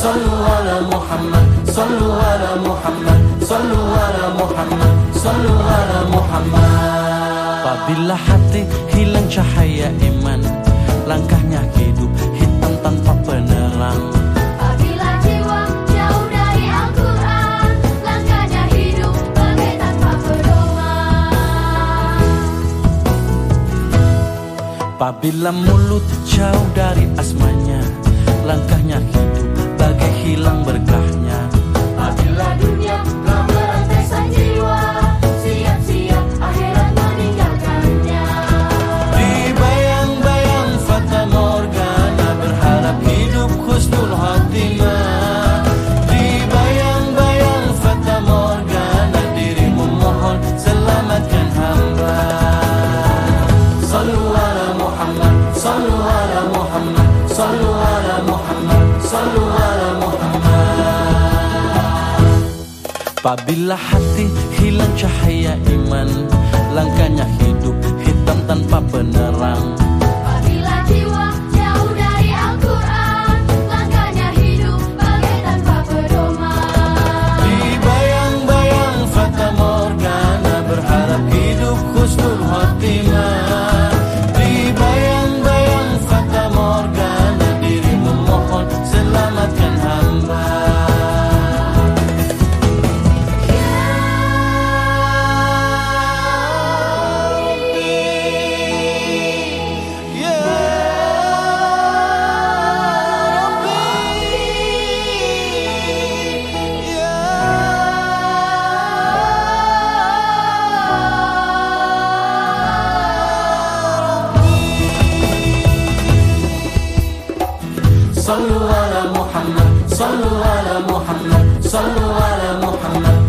صلوا على محمد صلوا على محمد صلوا على محمد صلوا على محمد Apabila hati hilang cahaya iman Langkahnya hidup hitam tanpa penerang Apabila jiwa jauh dari Al-Quran Langkahnya hidup bagai tanpa pedoman Apabila mulut jauh dari asmanya صلوا على محمد صلوا على محمد صلوا على محمد Apabila hati hilang cahaya iman Langkahnya hidup hitam tanpa penerang صلوا على محمد صلوا على محمد.